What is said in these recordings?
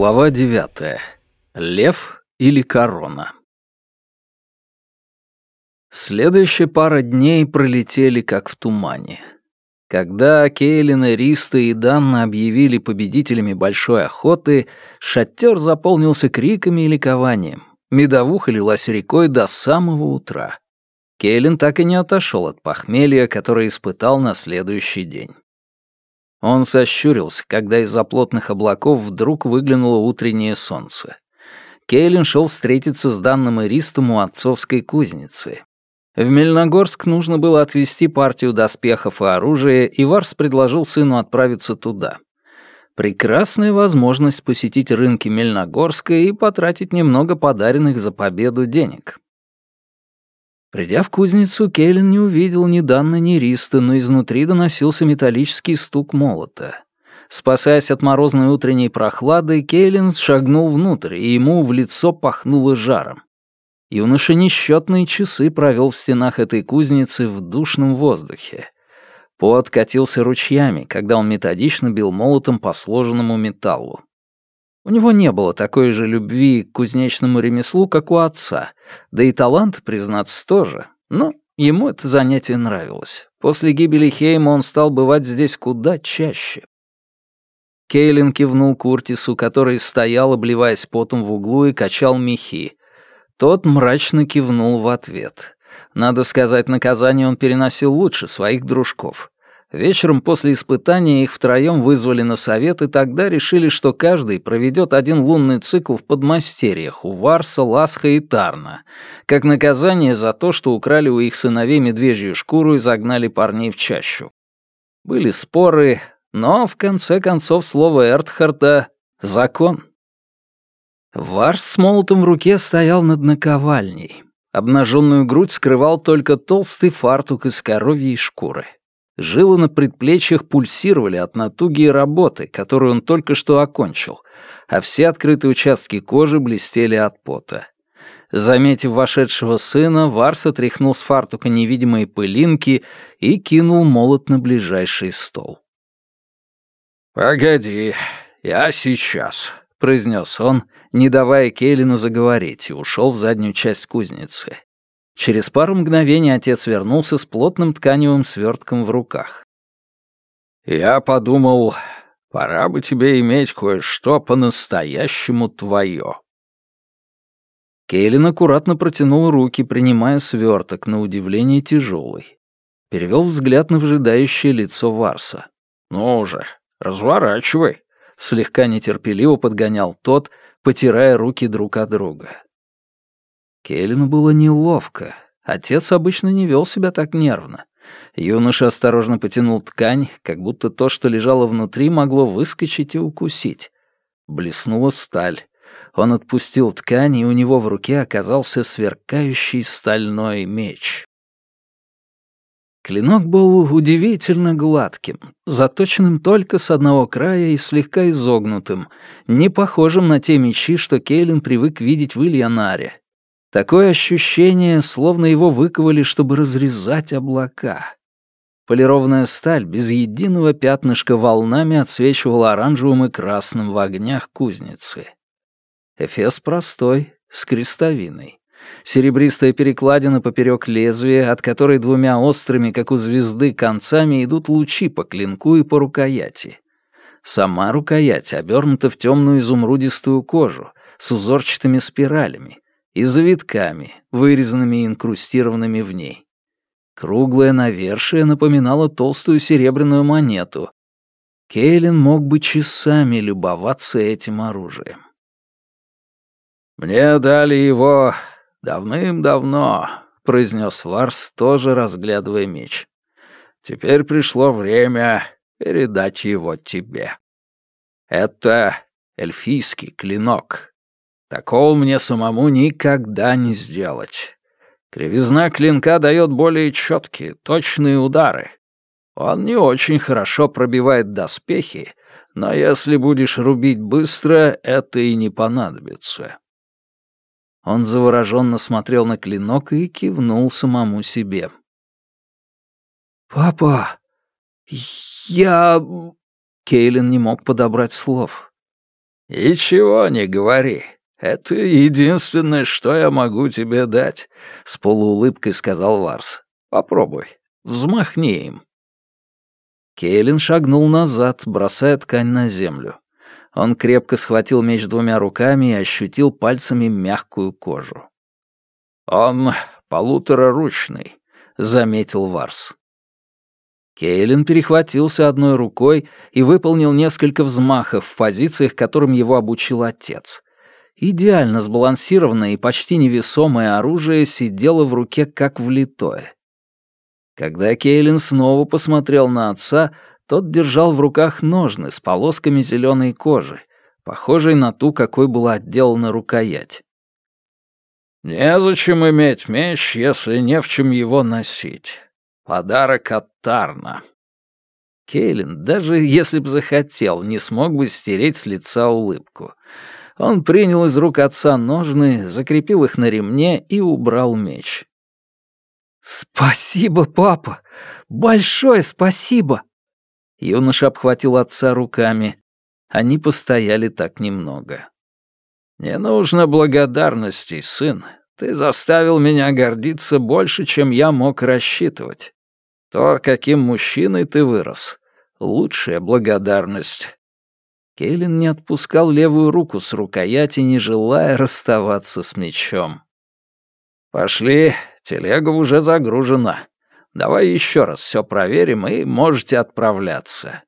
Глава девятая. Лев или корона? Следующая пара дней пролетели как в тумане. Когда Кейлина, Риста и Данна объявили победителями большой охоты, шатер заполнился криками и ликованием. Медовуха лилась рекой до самого утра. Кейлин так и не отошел от похмелья, которое испытал на следующий день. Он сощурился, когда из-за плотных облаков вдруг выглянуло утреннее солнце. Кейлин шел встретиться с данным Иристом у отцовской кузницы. В Мельногорск нужно было отвезти партию доспехов и оружия, и Варс предложил сыну отправиться туда. Прекрасная возможность посетить рынки Мельногорска и потратить немного подаренных за победу денег. Придя в кузницу, Кейлин не увидел ни Данна, ни Риста, но изнутри доносился металлический стук молота. Спасаясь от морозной утренней прохлады, Кейлин шагнул внутрь, и ему в лицо пахнуло жаром. Юноша несчетные часы провел в стенах этой кузницы в душном воздухе. Пот катился ручьями, когда он методично бил молотом по сложенному металлу. У него не было такой же любви к кузнечному ремеслу, как у отца, да и талант, признаться, тоже. Но ему это занятие нравилось. После гибели Хейма он стал бывать здесь куда чаще. Кейлин кивнул Куртису, который стоял, обливаясь потом в углу, и качал мехи. Тот мрачно кивнул в ответ. Надо сказать, наказание он переносил лучше своих дружков. Вечером после испытания их втроем вызвали на совет, и тогда решили, что каждый проведет один лунный цикл в подмастерьях у Варса, Ласха и Тарна, как наказание за то, что украли у их сыновей медвежью шкуру и загнали парней в чащу. Были споры, но в конце концов слово Эртхарда — закон. Варс с молотом в руке стоял над наковальней. Обнаженную грудь скрывал только толстый фартук из коровьей шкуры. Жилы на предплечьях пульсировали от натуги и работы, которую он только что окончил, а все открытые участки кожи блестели от пота. Заметив вошедшего сына, Варс отряхнул с фартука невидимые пылинки и кинул молот на ближайший стол. «Погоди, я сейчас», — произнес он, не давая Кейлину заговорить, и ушел в заднюю часть кузницы. Через пару мгновений отец вернулся с плотным тканевым свертком в руках. «Я подумал, пора бы тебе иметь кое-что по-настоящему твое». Кейлин аккуратно протянул руки, принимая сверток, на удивление тяжелый. Перевел взгляд на вжидающее лицо Варса. «Ну же, разворачивай», — слегка нетерпеливо подгонял тот, потирая руки друг от друга. Келлину было неловко. Отец обычно не вел себя так нервно. Юноша осторожно потянул ткань, как будто то, что лежало внутри, могло выскочить и укусить. Блеснула сталь. Он отпустил ткань, и у него в руке оказался сверкающий стальной меч. Клинок был удивительно гладким, заточенным только с одного края и слегка изогнутым, не похожим на те мечи, что Кейлин привык видеть в Ильянаре, Такое ощущение, словно его выковали, чтобы разрезать облака. Полированная сталь без единого пятнышка волнами отсвечивала оранжевым и красным в огнях кузницы. Эфес простой, с крестовиной. Серебристая перекладина поперек лезвия, от которой двумя острыми, как у звезды, концами идут лучи по клинку и по рукояти. Сама рукоять обернута в темную изумрудистую кожу с узорчатыми спиралями, и завитками, вырезанными и инкрустированными в ней. Круглое навершие напоминало толстую серебряную монету. Кейлин мог бы часами любоваться этим оружием. «Мне дали его давным-давно», — произнес Варс, тоже разглядывая меч. «Теперь пришло время передать его тебе. Это эльфийский клинок, Такого мне самому никогда не сделать. Кривизна клинка дает более четкие, точные удары. Он не очень хорошо пробивает доспехи, но если будешь рубить быстро, это и не понадобится. Он завороженно смотрел на клинок и кивнул самому себе. «Папа, я...» Кейлин не мог подобрать слов. «Ничего не говори. Это единственное, что я могу тебе дать», — с полуулыбкой сказал Варс. «Попробуй. Взмахни им». Кейлин шагнул назад, бросая ткань на землю. Он крепко схватил меч двумя руками и ощутил пальцами мягкую кожу. «Он полутораручный», — заметил Варс. Кейлин перехватился одной рукой и выполнил несколько взмахов в позициях, которым его обучил отец. Идеально сбалансированное и почти невесомое оружие сидело в руке как влитое. Когда Кейлин снова посмотрел на отца, тот держал в руках ножны с полосками зеленой кожи, похожей на ту, какой была отделана рукоять. «Незачем иметь меч, если не в чем его носить. Подарок от Тарна». Кейлин, даже если бы захотел, не смог бы стереть с лица улыбку. Он принял из рук отца ножны, закрепил их на ремне и убрал меч. «Спасибо, папа! Большое спасибо!» Юноша обхватил отца руками. Они постояли так немного. «Не нужно благодарности, сын. Ты заставил меня гордиться больше, чем я мог рассчитывать. То, каким мужчиной ты вырос, — лучшая благодарность». Кейлин не отпускал левую руку с рукояти, не желая расставаться с мечом. «Пошли, телега уже загружена. Давай еще раз все проверим, и можете отправляться».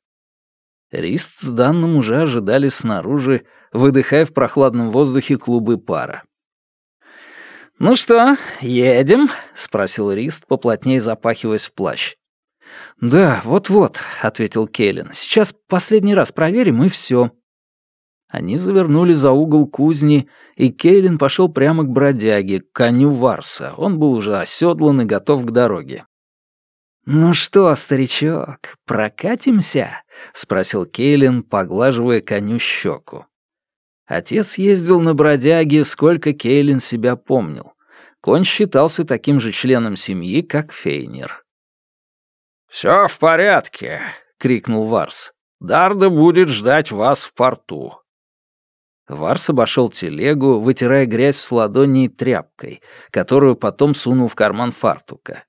Рист с Данным уже ожидали снаружи, выдыхая в прохладном воздухе клубы пара. «Ну что, едем?» — спросил Рист, поплотнее запахиваясь в плащ. «Да, вот-вот», — ответил Келлен. «Сейчас последний раз проверим, и все». Они завернули за угол кузни, и Кейлин пошел прямо к бродяге, к коню Варса. Он был уже оседлан и готов к дороге. «Ну что, старичок, прокатимся?» — спросил Кейлин, поглаживая коню щеку. Отец ездил на бродяге, сколько Кейлин себя помнил. Конь считался таким же членом семьи, как Фейнер. «Все в порядке», — крикнул Варс. «Дарда будет ждать вас в порту». Варс обошел телегу, вытирая грязь с ладоней тряпкой, которую потом сунул в карман фартука.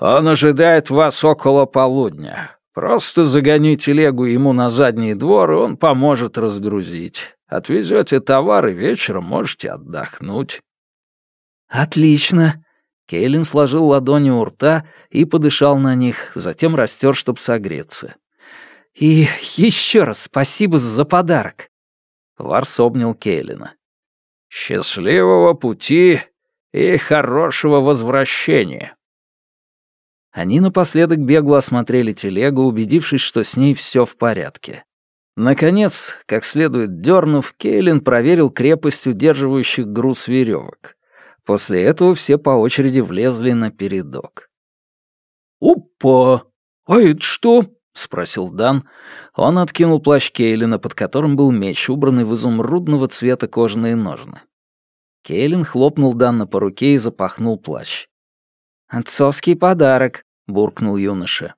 Он ожидает вас около полудня. Просто загони телегу ему на задний двор, и он поможет разгрузить. Отвезете товар, и вечером можете отдохнуть». «Отлично». Кейлин сложил ладони у рта и подышал на них, затем растер, чтобы согреться. «И еще раз спасибо за подарок». Варс обнял Кейлина. «Счастливого пути и хорошего возвращения». Они напоследок бегло осмотрели телегу, убедившись, что с ней все в порядке. Наконец, как следует дернув, Кейлин проверил крепость удерживающих груз веревок. После этого все по очереди влезли на передок. «Опа! А это что?» — спросил Дан. Он откинул плащ Кейлина, под которым был меч, убранный в изумрудного цвета кожаные ножны. Кейлин хлопнул Данна по руке и запахнул плащ. «Отцовский подарок», — буркнул юноша.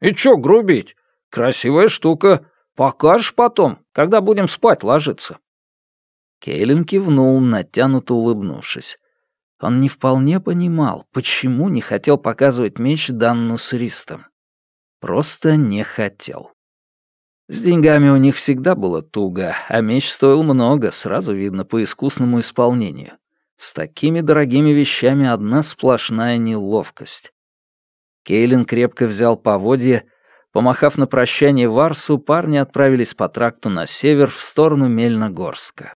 «И чё грубить? Красивая штука. Покажешь потом, когда будем спать ложиться». Кейлин кивнул, натянуто улыбнувшись. Он не вполне понимал, почему не хотел показывать меч Данну с Ристом. Просто не хотел. С деньгами у них всегда было туго, а меч стоил много, сразу видно по искусному исполнению. С такими дорогими вещами одна сплошная неловкость. Кейлин крепко взял поводья. Помахав на прощание Варсу, парни отправились по тракту на север в сторону Мельногорска.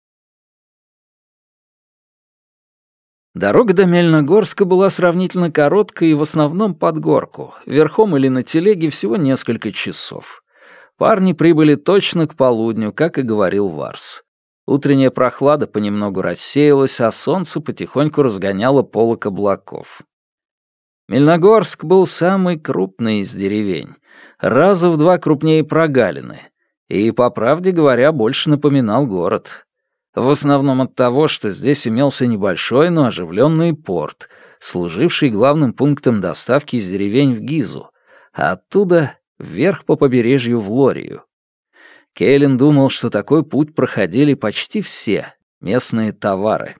Дорога до Мельногорска была сравнительно короткой и в основном под горку. Верхом или на телеге всего несколько часов. Парни прибыли точно к полудню, как и говорил Варс. Утренняя прохлада понемногу рассеялась, а солнце потихоньку разгоняло полок облаков. Мельногорск был самый крупный из деревень, раза в два крупнее прогалины, и, по правде говоря, больше напоминал город. В основном от того, что здесь имелся небольшой, но оживленный порт, служивший главным пунктом доставки из деревень в Гизу, а оттуда вверх по побережью в Лорию. Кейлин думал, что такой путь проходили почти все местные товары.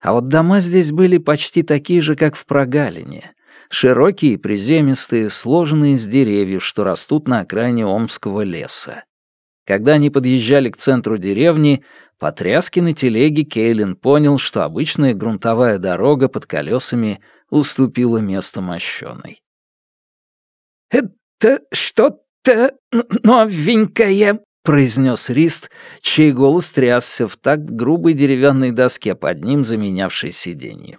А вот дома здесь были почти такие же, как в прогалине. Широкие, приземистые, сложенные из деревьев, что растут на окраине Омского леса. Когда они подъезжали к центру деревни, по тряске на телеге Кейлин понял, что обычная грунтовая дорога под колесами уступила место мощеной. «Это что-то новенькое», — произнес Рист, чей голос трясся в такт грубой деревянной доске под ним, заменявшей сиденье.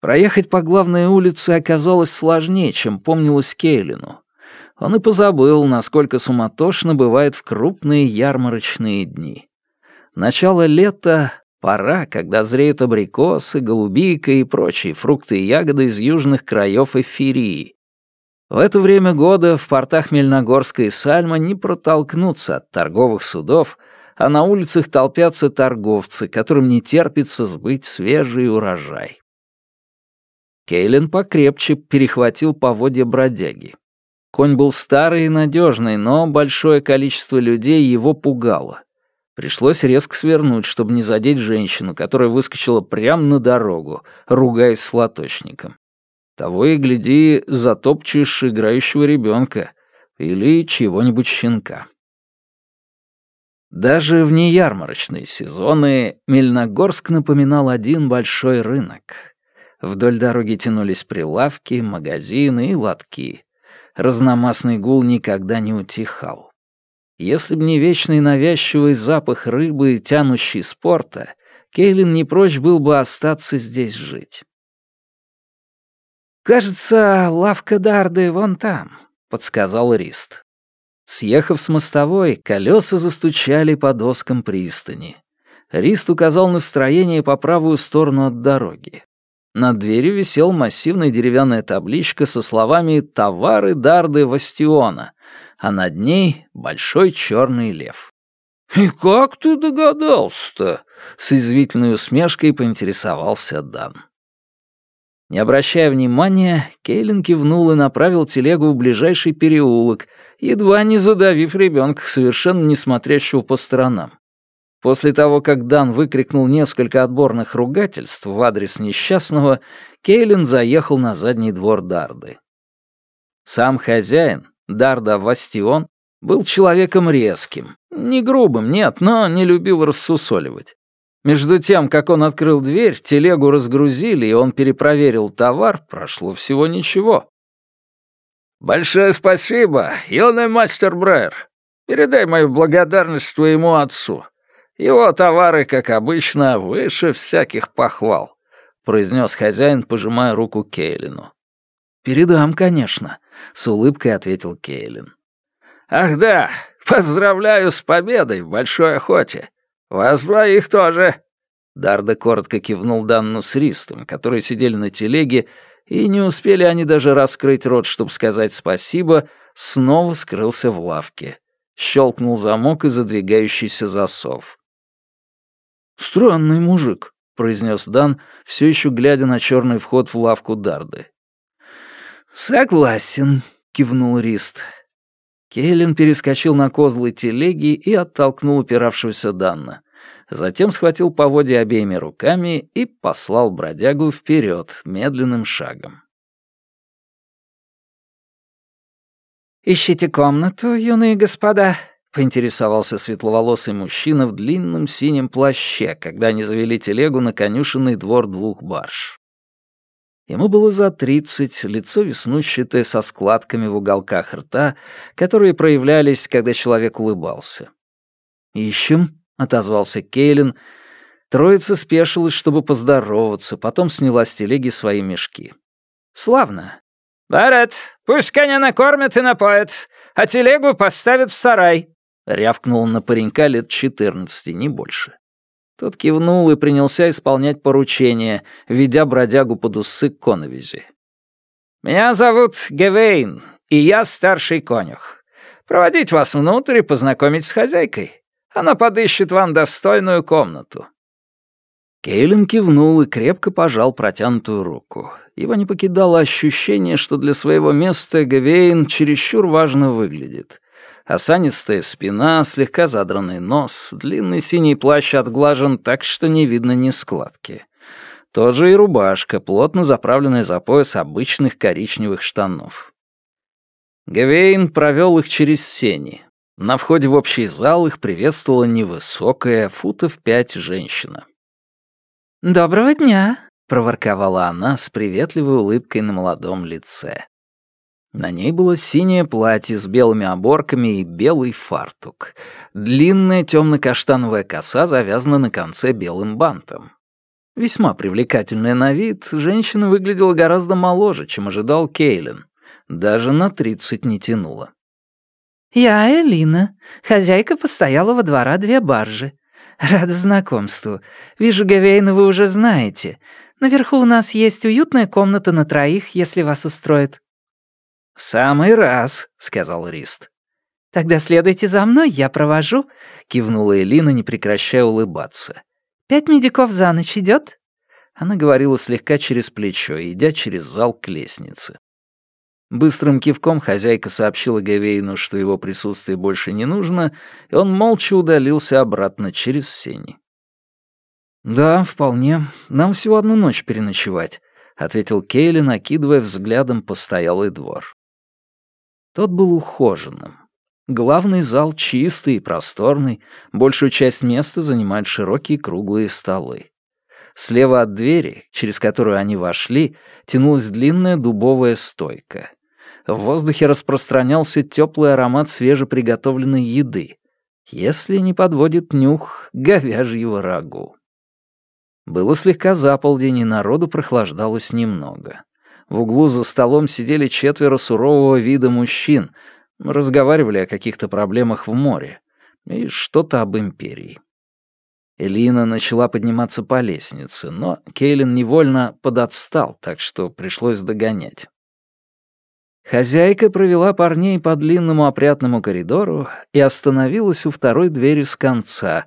Проехать по главной улице оказалось сложнее, чем помнилось Кейлину. Он и позабыл, насколько суматошно бывает в крупные ярмарочные дни. Начало лета — пора, когда зреют абрикосы, голубика и прочие фрукты и ягоды из южных краев Эфирии, в это время года в портах Мельногорска и Сальма не протолкнуться от торговых судов, а на улицах толпятся торговцы, которым не терпится сбыть свежий урожай. Кейлин покрепче перехватил поводья бродяги. Конь был старый и надежный, но большое количество людей его пугало. Пришлось резко свернуть, чтобы не задеть женщину, которая выскочила прямо на дорогу, ругаясь с лоточником. Того и гляди, затопчешь играющего ребенка или чьего-нибудь щенка. Даже в неярмарочные сезоны Мельногорск напоминал один большой рынок. Вдоль дороги тянулись прилавки, магазины и лотки. Разномастный гул никогда не утихал. Если б не вечный навязчивый запах рыбы, тянущий спорта, Кейлин не прочь был бы остаться здесь жить. «Кажется, лавка Дарды вон там», — подсказал Рист. Съехав с мостовой, колеса застучали по доскам пристани. Рист указал настроение по правую сторону от дороги. Над дверью висел массивная деревянная табличка со словами «Товары Дарды Вастиона», а над ней — большой черный лев. «И как ты догадался-то?» — с извительной усмешкой поинтересовался Дан. Не обращая внимания, Кейлин кивнул и направил телегу в ближайший переулок, едва не задавив ребенка, совершенно не смотрящего по сторонам. После того, как Дан выкрикнул несколько отборных ругательств в адрес несчастного, Кейлин заехал на задний двор Дарды. Сам хозяин, Дарда Вастион, был человеком резким. Не грубым, нет, но не любил рассусоливать. Между тем, как он открыл дверь, телегу разгрузили, и он перепроверил товар, прошло всего ничего. «Большое спасибо, юный мастер Брайер. Передай мою благодарность твоему отцу. Его товары, как обычно, выше всяких похвал», — произнес хозяин, пожимая руку Кейлину. «Передам, конечно», — с улыбкой ответил Кейлин. «Ах да, поздравляю с победой в большой охоте. «Вас двоих тоже!» Дарда коротко кивнул Данну с Ристом, которые сидели на телеге, и не успели они даже раскрыть рот, чтобы сказать спасибо, снова скрылся в лавке. Щелкнул замок и задвигающийся засов. «Странный мужик», — произнес Дан, все еще глядя на черный вход в лавку Дарды. «Согласен», — кивнул Рист. Кейлин перескочил на козлы телеги и оттолкнул упиравшегося Данна. Затем схватил поводья обеими руками и послал бродягу вперед медленным шагом. «Ищите комнату, юные господа?» — поинтересовался светловолосый мужчина в длинном синем плаще, когда они завели телегу на конюшенный двор двух барж. Ему было за тридцать, лицо веснущатое со складками в уголках рта, которые проявлялись, когда человек улыбался. «Ищем», — отозвался Кейлин. Троица спешилась, чтобы поздороваться, потом сняла с телеги свои мешки. «Славно». «Барет, пусть коня накормят и напоят, а телегу поставят в сарай», — рявкнул на паренька лет четырнадцати, не больше. Тот кивнул и принялся исполнять поручение, ведя бродягу под усы к коновизи. «Меня зовут Гевейн, и я старший конюх. Проводить вас внутрь и познакомить с хозяйкой. Она подыщет вам достойную комнату». Кейлин кивнул и крепко пожал протянутую руку. Его не покидало ощущение, что для своего места Гавейн чересчур важно выглядит. Осанистая спина, слегка задранный нос, длинный синий плащ отглажен так, что не видно ни складки. Тоже и рубашка, плотно заправленная за пояс обычных коричневых штанов. Гавейн провел их через сени. На входе в общий зал их приветствовала невысокая, футов пять женщина. «Доброго дня», — проворковала она с приветливой улыбкой на молодом лице. На ней было синее платье с белыми оборками и белый фартук. Длинная темно-каштановая коса завязана на конце белым бантом. Весьма привлекательная на вид, женщина выглядела гораздо моложе, чем ожидал Кейлин. Даже на тридцать не тянула. «Я Элина, хозяйка постоялого двора «Две баржи». Рада знакомству. Вижу, Гавейна вы уже знаете. Наверху у нас есть уютная комната на троих, если вас устроит». «В самый раз», — сказал Рист. «Тогда следуйте за мной, я провожу», — кивнула Элина, не прекращая улыбаться. «Пять медиков за ночь идет? Она говорила слегка через плечо, идя через зал к лестнице. Быстрым кивком хозяйка сообщила Гавейну, что его присутствие больше не нужно, и он молча удалился обратно через сени. «Да, вполне. Нам всего одну ночь переночевать», — ответил Кейли, накидывая взглядом постоялый двор. Тот был ухоженным. Главный зал чистый и просторный, большую часть места занимают широкие круглые столы. Слева от двери, через которую они вошли, тянулась длинная дубовая стойка. В воздухе распространялся теплый аромат свежеприготовленной еды, если не подводит нюх говяжьего рагу. Было слегка за полдень, и народу прохлаждалось немного. В углу за столом сидели четверо сурового вида мужчин, разговаривали о каких-то проблемах в море и что-то об империи. Элина начала подниматься по лестнице, но Кейлин невольно подотстал, так что пришлось догонять. Хозяйка провела парней по длинному опрятному коридору и остановилась у второй двери с конца.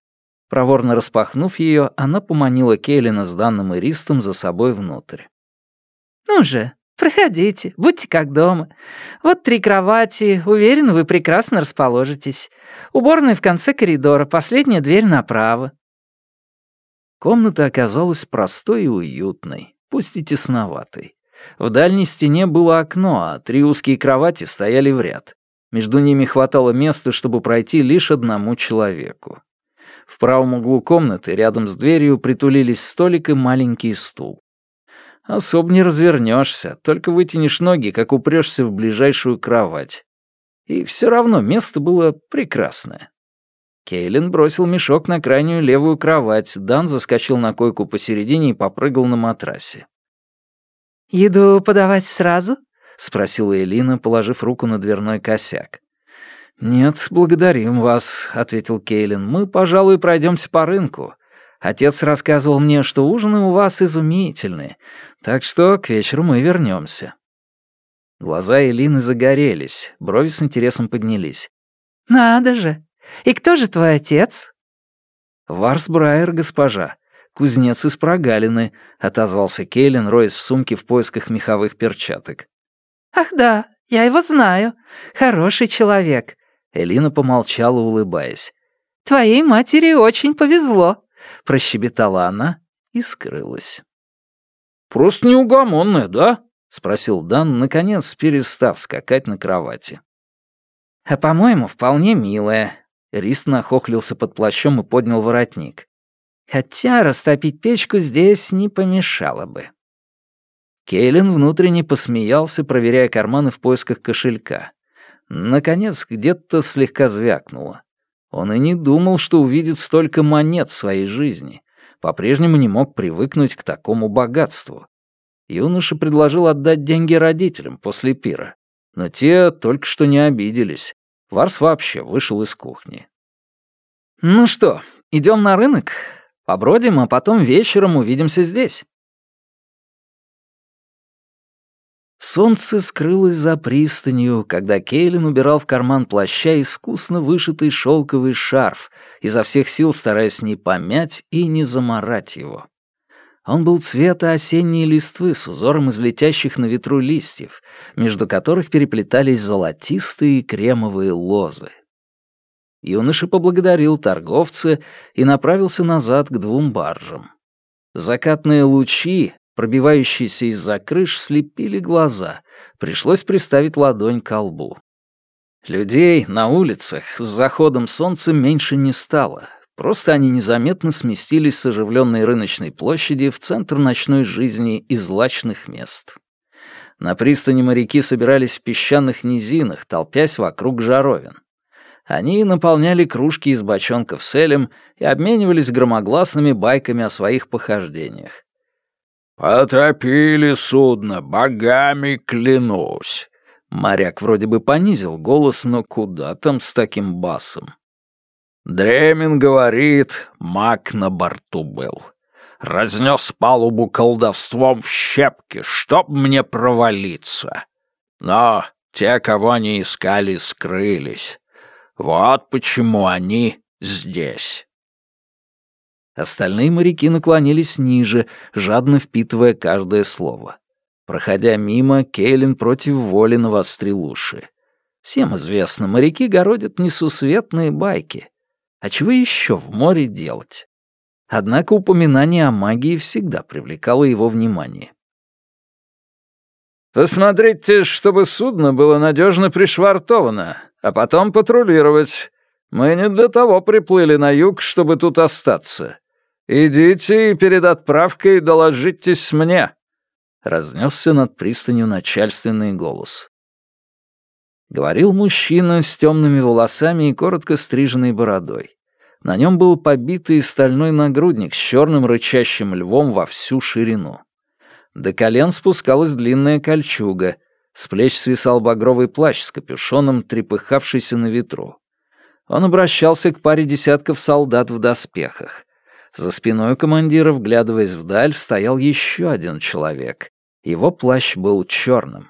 Проворно распахнув ее, она поманила Кейлина с данным иристом за собой внутрь. «Ну же, проходите, будьте как дома. Вот три кровати, уверен, вы прекрасно расположитесь. Уборная в конце коридора, последняя дверь направо». Комната оказалась простой и уютной, пусть и тесноватой. В дальней стене было окно, а три узкие кровати стояли в ряд. Между ними хватало места, чтобы пройти лишь одному человеку. В правом углу комнаты, рядом с дверью, притулились столик и маленький стул. Особо не развернешься, только вытянешь ноги, как упрешься в ближайшую кровать. И все равно место было прекрасное. Кейлин бросил мешок на крайнюю левую кровать, Дан заскочил на койку посередине и попрыгал на матрасе. «Еду подавать сразу?» — спросила Элина, положив руку на дверной косяк. «Нет, благодарим вас», — ответил Кейлин. «Мы, пожалуй, пройдемся по рынку. Отец рассказывал мне, что ужины у вас изумительные, так что к вечеру мы вернемся. Глаза Элины загорелись, брови с интересом поднялись. «Надо же! И кто же твой отец?» «Варс Брайер, госпожа. Кузнец из прогалины», — отозвался Кейлин, роясь в сумке в поисках меховых перчаток. «Ах да, я его знаю. Хороший человек». Элина помолчала, улыбаясь. «Твоей матери очень повезло». — прощебетала она и скрылась. «Просто неугомонная, да?» — спросил Дан, наконец перестав скакать на кровати. «А, по-моему, вполне милая». Рист нахохлился под плащом и поднял воротник. «Хотя растопить печку здесь не помешало бы». Кейлин внутренне посмеялся, проверяя карманы в поисках кошелька. Наконец, где-то слегка звякнуло. Он и не думал, что увидит столько монет в своей жизни. По-прежнему не мог привыкнуть к такому богатству. Юноша предложил отдать деньги родителям после пира. Но те только что не обиделись. Варс вообще вышел из кухни. «Ну что, идем на рынок? Побродим, а потом вечером увидимся здесь». Солнце скрылось за пристанью, когда Кейлин убирал в карман плаща искусно вышитый шелковый шарф, изо всех сил стараясь не помять и не заморать его. Он был цвета осенней листвы с узором из летящих на ветру листьев, между которых переплетались золотистые кремовые лозы. Юноша поблагодарил торговца и направился назад к двум баржам. Закатные лучи, пробивающиеся из-за крыш, слепили глаза. Пришлось приставить ладонь к лбу. Людей на улицах с заходом солнца меньше не стало. Просто они незаметно сместились с оживленной рыночной площади в центр ночной жизни и злачных мест. На пристани моряки собирались в песчаных низинах, толпясь вокруг жаровин. Они наполняли кружки из бочонков с элем и обменивались громогласными байками о своих похождениях. «Потопили судно, богами клянусь!» Моряк вроде бы понизил голос, но куда там с таким басом? Дремин говорит, маг на борту был. Разнес палубу колдовством в щепки, чтоб мне провалиться. Но те, кого они искали, скрылись. Вот почему они здесь. Остальные моряки наклонились ниже, жадно впитывая каждое слово. Проходя мимо, Кейлин против воли навострил уши. Всем известно, моряки городят несусветные байки. А чего еще в море делать? Однако упоминание о магии всегда привлекало его внимание. «Посмотрите, чтобы судно было надежно пришвартовано, а потом патрулировать. Мы не для того приплыли на юг, чтобы тут остаться. Идите и перед отправкой доложитесь мне», — разнесся над пристанью начальственный голос. Говорил мужчина с темными волосами и коротко стриженной бородой. На нем был побитый стальной нагрудник с черным рычащим львом во всю ширину. До колен спускалась длинная кольчуга — с плеч свисал багровый плащ с капюшоном, трепыхавшийся на ветру. Он обращался к паре десятков солдат в доспехах. За спиной командира, вглядываясь вдаль, стоял еще один человек. Его плащ был черным.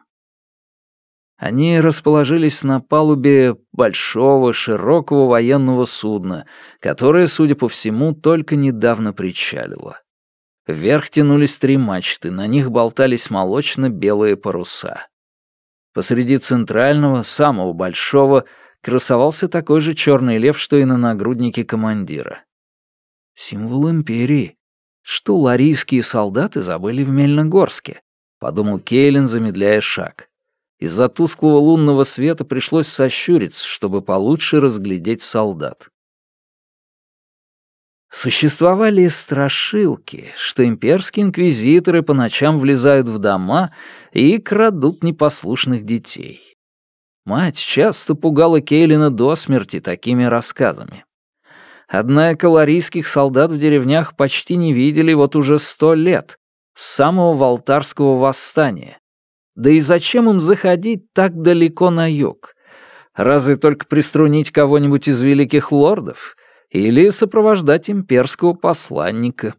Они расположились на палубе большого, широкого военного судна, которое, судя по всему, только недавно причалило. Вверх тянулись три мачты, на них болтались молочно-белые паруса. Посреди центрального, самого большого, красовался такой же черный лев, что и на нагруднике командира. Символ империи. Что ларийские солдаты забыли в Мельногорске? Подумал Кейлин, замедляя шаг. Из-за тусклого лунного света пришлось сощуриться, чтобы получше разглядеть солдат. Существовали страшилки, что имперские инквизиторы по ночам влезают в дома и крадут непослушных детей. Мать часто пугала Кейлина до смерти такими рассказами. Однако ларийских солдат в деревнях почти не видели вот уже сто лет, с самого Валтарского восстания. Да и зачем им заходить так далеко на юг? Разве только приструнить кого-нибудь из великих лордов или сопровождать имперского посланника.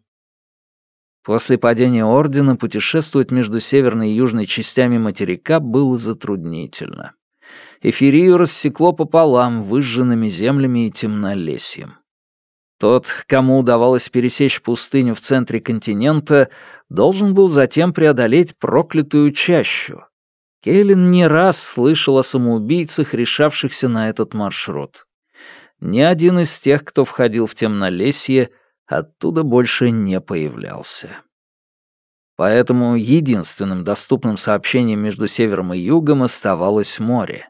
После падения Ордена путешествовать между северной и южной частями материка было затруднительно. Эфирию рассекло пополам выжженными землями и темнолесьем. Тот, кому удавалось пересечь пустыню в центре континента, должен был затем преодолеть проклятую чащу. Кейлин не раз слышал о самоубийцах, решавшихся на этот маршрут ни один из тех, кто входил в темнолесье, оттуда больше не появлялся. Поэтому единственным доступным сообщением между севером и югом оставалось море.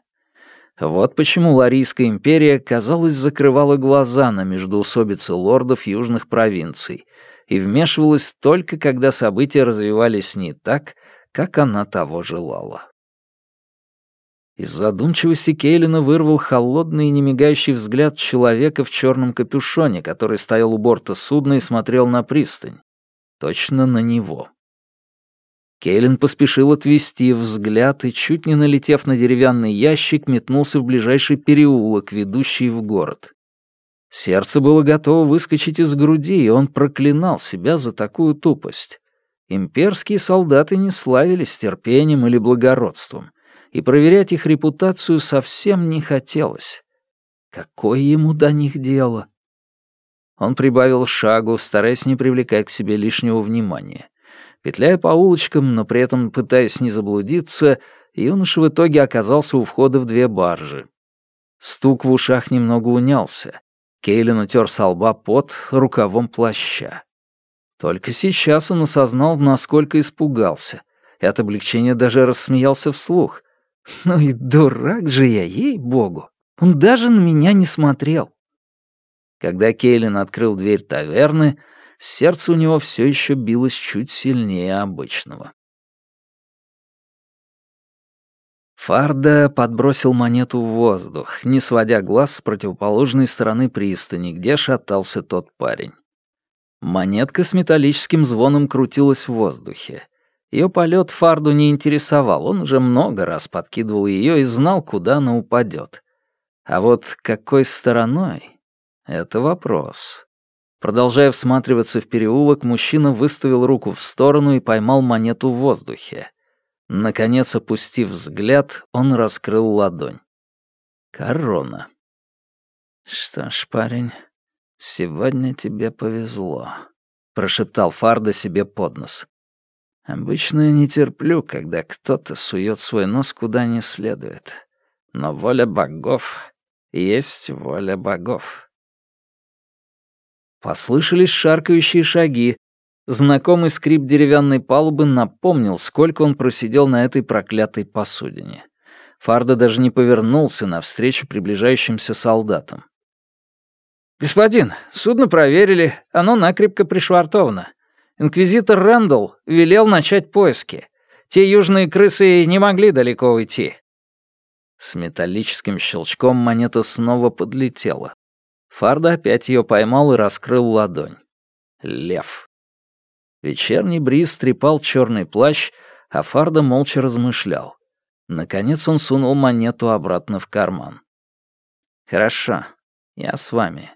Вот почему Ларийская империя, казалось, закрывала глаза на междоусобицы лордов южных провинций и вмешивалась только когда события развивались не так, как она того желала. Из задумчивости Кейлина вырвал холодный и немигающий взгляд человека в черном капюшоне, который стоял у борта судна и смотрел на пристань. Точно на него. Кейлин поспешил отвести взгляд и, чуть не налетев на деревянный ящик, метнулся в ближайший переулок, ведущий в город. Сердце было готово выскочить из груди, и он проклинал себя за такую тупость. Имперские солдаты не славились терпением или благородством — и проверять их репутацию совсем не хотелось. Какое ему до них дело? Он прибавил шагу, стараясь не привлекать к себе лишнего внимания. Петляя по улочкам, но при этом пытаясь не заблудиться, юноша в итоге оказался у входа в две баржи. Стук в ушах немного унялся. Кейлин утер со лба пот рукавом плаща. Только сейчас он осознал, насколько испугался, и от облегчения даже рассмеялся вслух. Ну и дурак же я, ей-богу. Он даже на меня не смотрел. Когда Кейлин открыл дверь таверны, сердце у него все еще билось чуть сильнее обычного. Фарда подбросил монету в воздух, не сводя глаз с противоположной стороны пристани, где шатался тот парень. Монетка с металлическим звоном крутилась в воздухе. Ее полет Фарду не интересовал, он уже много раз подкидывал ее и знал, куда она упадет. А вот какой стороной — это вопрос. Продолжая всматриваться в переулок, мужчина выставил руку в сторону и поймал монету в воздухе. Наконец, опустив взгляд, он раскрыл ладонь. Корона. «Что ж, парень, сегодня тебе повезло», — прошептал Фарда себе под нос. «Обычно я не терплю, когда кто-то сует свой нос куда не следует. Но воля богов есть воля богов». Послышались шаркающие шаги, Знакомый скрип деревянной палубы напомнил, сколько он просидел на этой проклятой посудине. Фарда даже не повернулся навстречу приближающимся солдатам. «Господин, судно проверили, оно накрепко пришвартовано. Инквизитор Рэндалл велел начать поиски. Те южные крысы не могли далеко уйти». С металлическим щелчком монета снова подлетела. Фарда опять ее поймал и раскрыл ладонь. Лев. Вечерний бриз трепал черный плащ, а Фарда молча размышлял. Наконец он сунул монету обратно в карман. «Хорошо, я с вами.